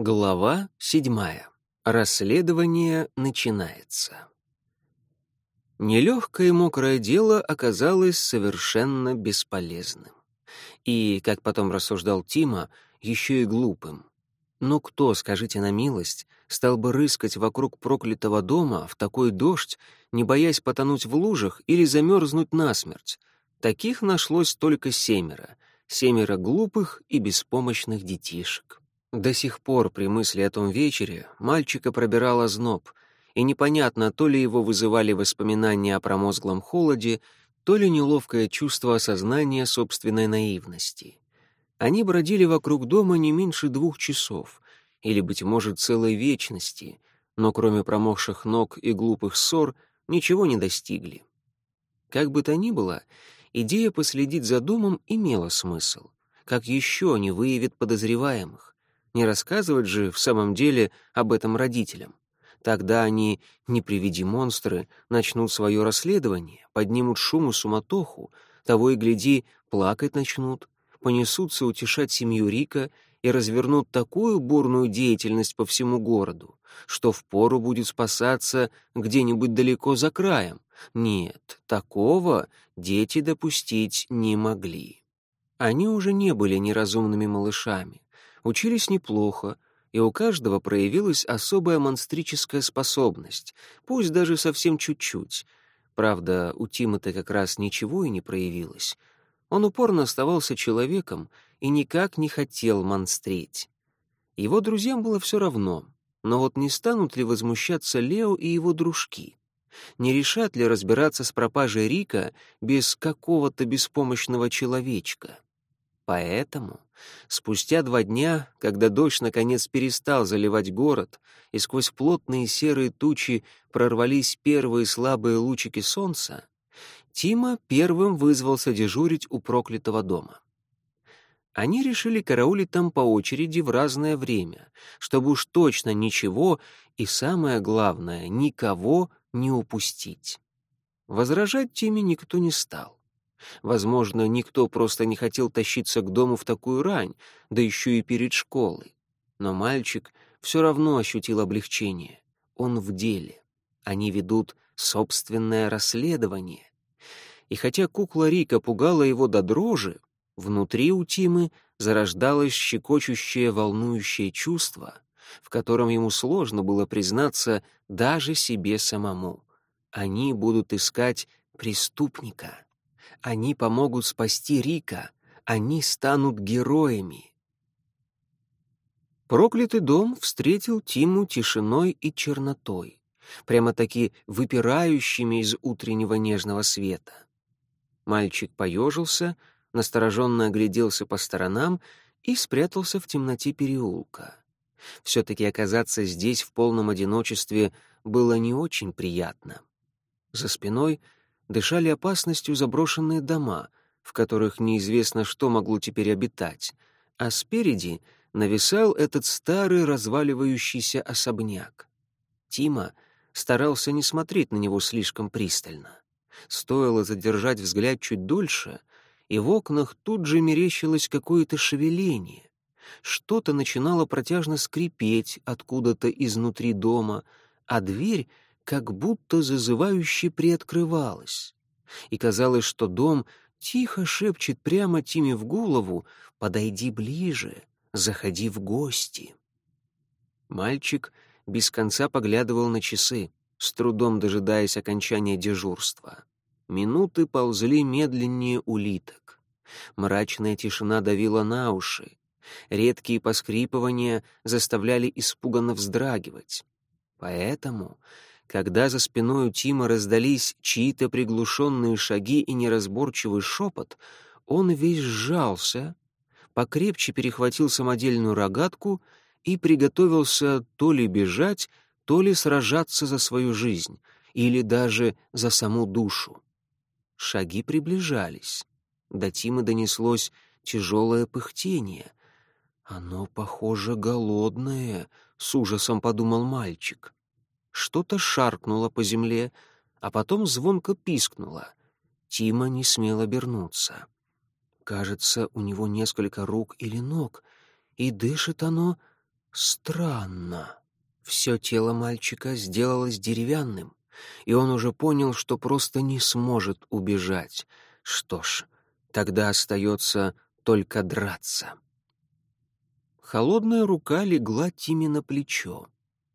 Глава седьмая. Расследование начинается. Нелегкое мокрое дело оказалось совершенно бесполезным. И, как потом рассуждал Тима, еще и глупым. Но кто, скажите на милость, стал бы рыскать вокруг проклятого дома в такой дождь, не боясь потонуть в лужах или замерзнуть насмерть? Таких нашлось только семеро. Семеро глупых и беспомощных детишек. До сих пор при мысли о том вечере мальчика пробирал озноб, и непонятно, то ли его вызывали воспоминания о промозглом холоде, то ли неловкое чувство осознания собственной наивности. Они бродили вокруг дома не меньше двух часов, или, быть может, целой вечности, но кроме промокших ног и глупых ссор ничего не достигли. Как бы то ни было, идея последить за домом имела смысл. Как еще не выявит подозреваемых? Не рассказывать же в самом деле об этом родителям. Тогда они, не приведи монстры, начнут свое расследование, поднимут шум и суматоху, того и гляди, плакать начнут, понесутся утешать семью Рика и развернут такую бурную деятельность по всему городу, что впору будет спасаться где-нибудь далеко за краем. Нет, такого дети допустить не могли. Они уже не были неразумными малышами, учились неплохо, и у каждого проявилась особая монстрическая способность, пусть даже совсем чуть-чуть. Правда, у Тима-то как раз ничего и не проявилось. Он упорно оставался человеком и никак не хотел монстрить. Его друзьям было все равно, но вот не станут ли возмущаться Лео и его дружки? Не решат ли разбираться с пропажей Рика без какого-то беспомощного человечка? Поэтому спустя два дня, когда дождь наконец перестал заливать город, и сквозь плотные серые тучи прорвались первые слабые лучики солнца, Тима первым вызвался дежурить у проклятого дома. Они решили караулить там по очереди в разное время, чтобы уж точно ничего и, самое главное, никого не упустить. Возражать Тиме никто не стал. Возможно, никто просто не хотел тащиться к дому в такую рань, да еще и перед школой. Но мальчик все равно ощутил облегчение. Он в деле. Они ведут собственное расследование. И хотя кукла Рика пугала его до дрожи, внутри у Тимы зарождалось щекочущее волнующее чувство, в котором ему сложно было признаться даже себе самому. Они будут искать преступника. Они помогут спасти Рика. Они станут героями. Проклятый дом встретил Тиму тишиной и чернотой, прямо-таки выпирающими из утреннего нежного света. Мальчик поежился, настороженно огляделся по сторонам и спрятался в темноте переулка. Все-таки оказаться здесь в полном одиночестве было не очень приятно. За спиной — дышали опасностью заброшенные дома, в которых неизвестно, что могло теперь обитать, а спереди нависал этот старый разваливающийся особняк. Тима старался не смотреть на него слишком пристально. Стоило задержать взгляд чуть дольше, и в окнах тут же мерещилось какое-то шевеление. Что-то начинало протяжно скрипеть откуда-то изнутри дома, а дверь — как будто зазывающе приоткрывалась. И казалось, что дом тихо шепчет прямо Тиме в голову «Подойди ближе, заходи в гости». Мальчик без конца поглядывал на часы, с трудом дожидаясь окончания дежурства. Минуты ползли медленнее улиток. Мрачная тишина давила на уши. Редкие поскрипывания заставляли испуганно вздрагивать. Поэтому когда за спиной у Тима раздались чьи-то приглушенные шаги и неразборчивый шепот, он весь сжался, покрепче перехватил самодельную рогатку и приготовился то ли бежать, то ли сражаться за свою жизнь, или даже за саму душу. Шаги приближались. До Тима донеслось тяжелое пыхтение. «Оно, похоже, голодное», — с ужасом подумал мальчик. Что-то шаркнуло по земле, а потом звонко пискнуло. Тима не смел обернуться. Кажется, у него несколько рук или ног, и дышит оно Странно. Все тело мальчика сделалось деревянным, и он уже понял, что просто не сможет убежать. Что ж, тогда остается только драться. Холодная рука легла Тиме на плечо.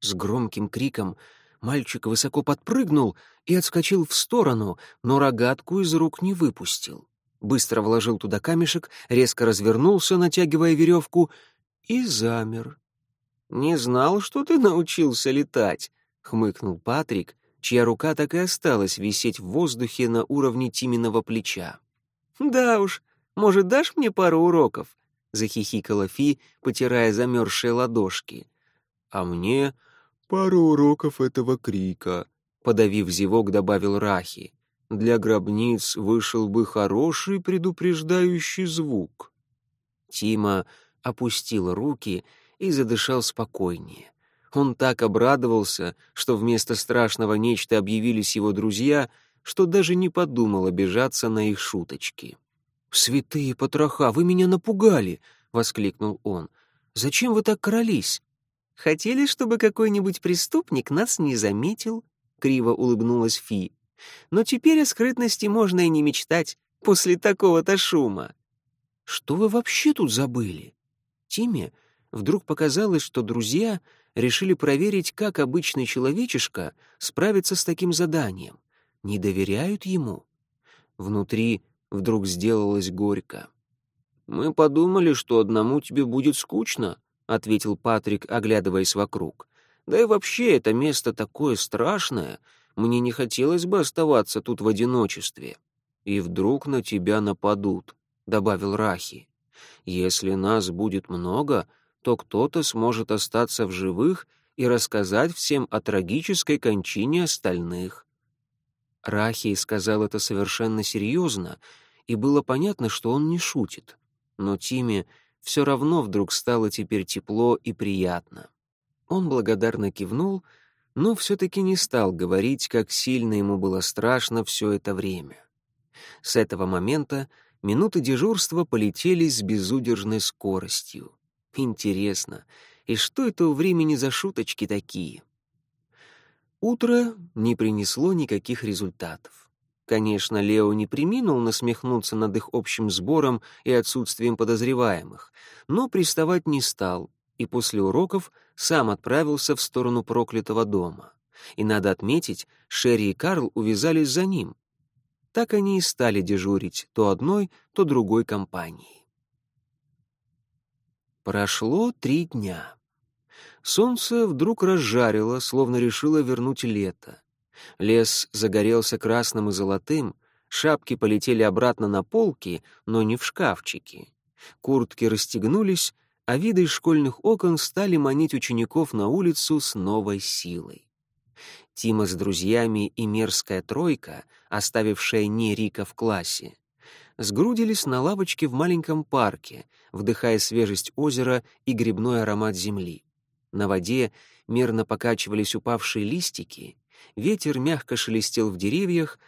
С громким криком мальчик высоко подпрыгнул и отскочил в сторону, но рогатку из рук не выпустил. Быстро вложил туда камешек, резко развернулся, натягивая веревку, и замер. «Не знал, что ты научился летать», — хмыкнул Патрик, чья рука так и осталась висеть в воздухе на уровне Тиминого плеча. «Да уж, может, дашь мне пару уроков?» — захихикала Фи, потирая замерзшие ладошки. «А мне пару уроков этого крика», — подавив зевок, добавил Рахи. «Для гробниц вышел бы хороший предупреждающий звук». Тима опустил руки и задышал спокойнее. Он так обрадовался, что вместо страшного нечто объявились его друзья, что даже не подумал обижаться на их шуточки. «Святые потроха, вы меня напугали!» — воскликнул он. «Зачем вы так крались?» «Хотели, чтобы какой-нибудь преступник нас не заметил?» — криво улыбнулась Фи. «Но теперь о скрытности можно и не мечтать после такого-то шума». «Что вы вообще тут забыли?» Тиме вдруг показалось, что друзья решили проверить, как обычный человечишка справится с таким заданием. Не доверяют ему. Внутри вдруг сделалось горько. «Мы подумали, что одному тебе будет скучно», — ответил Патрик, оглядываясь вокруг. «Да и вообще это место такое страшное. Мне не хотелось бы оставаться тут в одиночестве. И вдруг на тебя нападут», — добавил Рахи. «Если нас будет много, то кто-то сможет остаться в живых и рассказать всем о трагической кончине остальных. Рахий сказал это совершенно серьезно, и было понятно, что он не шутит. Но Тиме все равно вдруг стало теперь тепло и приятно. Он благодарно кивнул, но все-таки не стал говорить, как сильно ему было страшно все это время. С этого момента минуты дежурства полетели с безудержной скоростью. Интересно, и что это у времени за шуточки такие? Утро не принесло никаких результатов. Конечно, Лео не приминул насмехнуться над их общим сбором и отсутствием подозреваемых, но приставать не стал и после уроков сам отправился в сторону проклятого дома. И надо отметить, Шерри и Карл увязались за ним. Так они и стали дежурить то одной, то другой компанией. Прошло три дня. Солнце вдруг разжарило, словно решило вернуть лето. Лес загорелся красным и золотым, шапки полетели обратно на полки, но не в шкафчики. Куртки расстегнулись, а виды из школьных окон стали манить учеников на улицу с новой силой. Тима с друзьями и мерзкая тройка, оставившая не Рика в классе, сгрудились на лавочке в маленьком парке, вдыхая свежесть озера и грибной аромат земли. На воде мерно покачивались упавшие листики, ветер мягко шелестел в деревьях,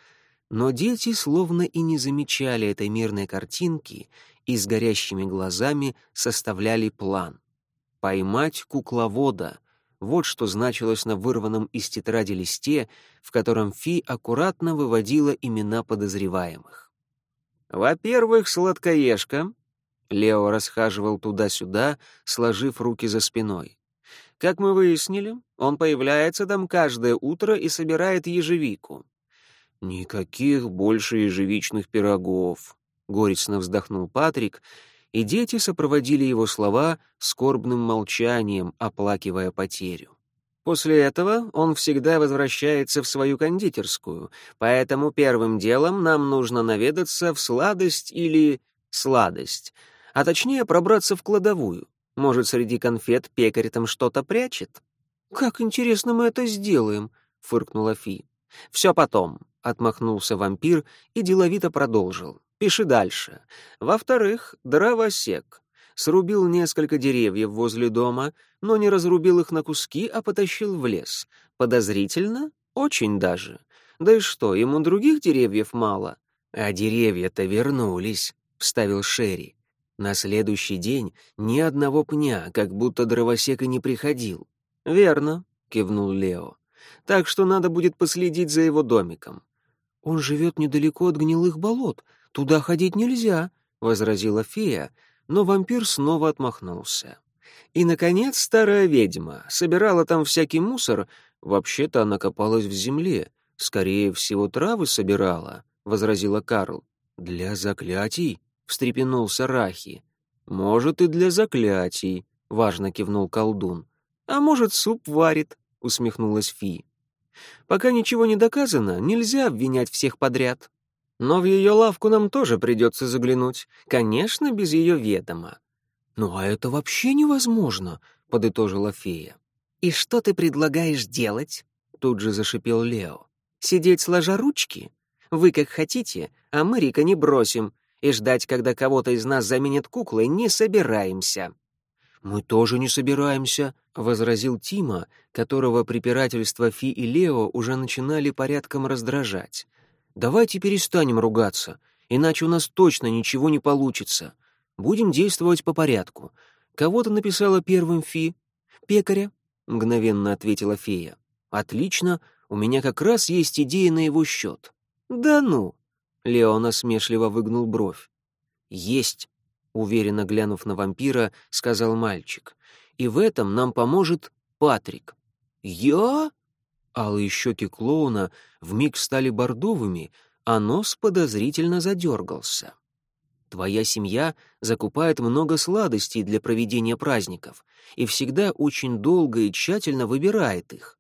но дети словно и не замечали этой мирной картинки и с горящими глазами составляли план. «Поймать кукловода» — вот что значилось на вырванном из тетради листе, в котором Фи аккуратно выводила имена подозреваемых. «Во-первых, сладкоежка». Лео расхаживал туда-сюда, сложив руки за спиной. «Как мы выяснили, он появляется там каждое утро и собирает ежевику». «Никаких больше ежевичных пирогов», — горестно вздохнул Патрик, и дети сопроводили его слова скорбным молчанием, оплакивая потерю. После этого он всегда возвращается в свою кондитерскую, поэтому первым делом нам нужно наведаться в сладость или сладость, а точнее пробраться в кладовую. Может, среди конфет пекарь там что-то прячет? «Как интересно мы это сделаем», — фыркнула Фи. «Все потом», — отмахнулся вампир и деловито продолжил. «Пиши дальше. Во-вторых, дровосек срубил несколько деревьев возле дома, но не разрубил их на куски, а потащил в лес. Подозрительно? Очень даже. Да и что, ему других деревьев мало? А деревья-то вернулись, — вставил Шерри. На следующий день ни одного пня, как будто дровосек и не приходил. «Верно», — кивнул Лео. «Так что надо будет последить за его домиком». «Он живет недалеко от гнилых болот. Туда ходить нельзя», — возразила фея, но вампир снова отмахнулся. И, наконец, старая ведьма собирала там всякий мусор. Вообще-то она копалась в земле. Скорее всего, травы собирала, — возразила Карл. «Для заклятий?» — встрепенулся Рахи. «Может, и для заклятий», — важно кивнул колдун. «А может, суп варит», — усмехнулась Фи. «Пока ничего не доказано, нельзя обвинять всех подряд. Но в ее лавку нам тоже придется заглянуть, конечно, без ее ведома. «Ну а это вообще невозможно», — подытожила фея. «И что ты предлагаешь делать?» — тут же зашипел Лео. «Сидеть сложа ручки? Вы как хотите, а мы Рика не бросим, и ждать, когда кого-то из нас заменят куклой, не собираемся». «Мы тоже не собираемся», — возразил Тима, которого препирательства Фи и Лео уже начинали порядком раздражать. «Давайте перестанем ругаться, иначе у нас точно ничего не получится. Будем действовать по порядку. Кого-то написала первым Фи. Пекаря, мгновенно ответила фея. Отлично, у меня как раз есть идея на его счет. Да ну! Лео насмешливо выгнул бровь. Есть, уверенно глянув на вампира, сказал мальчик. И в этом нам поможет Патрик. Я? Алые щеки клоуна вмиг стали бордовыми, а нос подозрительно задергался. Твоя семья закупает много сладостей для проведения праздников и всегда очень долго и тщательно выбирает их.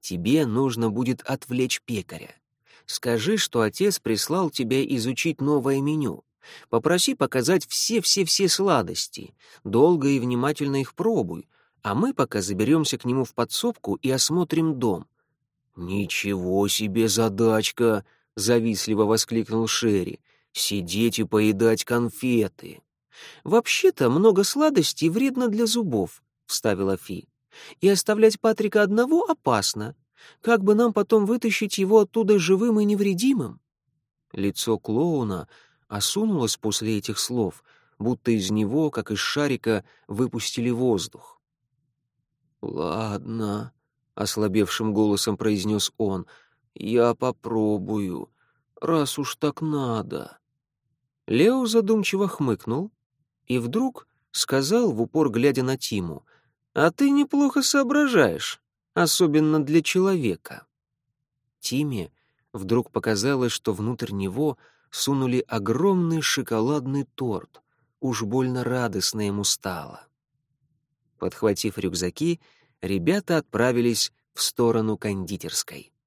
Тебе нужно будет отвлечь пекаря. Скажи, что отец прислал тебя изучить новое меню. Попроси показать все-все-все сладости. Долго и внимательно их пробуй, а мы пока заберемся к нему в подсобку и осмотрим дом». «Ничего себе задачка!» — завистливо воскликнул Шерри сидеть и поедать конфеты. «Вообще-то много сладостей вредно для зубов», — вставила Фи. «И оставлять Патрика одного опасно. Как бы нам потом вытащить его оттуда живым и невредимым?» Лицо клоуна осунулось после этих слов, будто из него, как из шарика, выпустили воздух. «Ладно», — ослабевшим голосом произнес он, — «я попробую, раз уж так надо». Лео задумчиво хмыкнул и вдруг сказал, в упор глядя на Тиму, «А ты неплохо соображаешь, особенно для человека». Тиме вдруг показалось, что внутрь него сунули огромный шоколадный торт, уж больно радостно ему стало. Подхватив рюкзаки, ребята отправились в сторону кондитерской.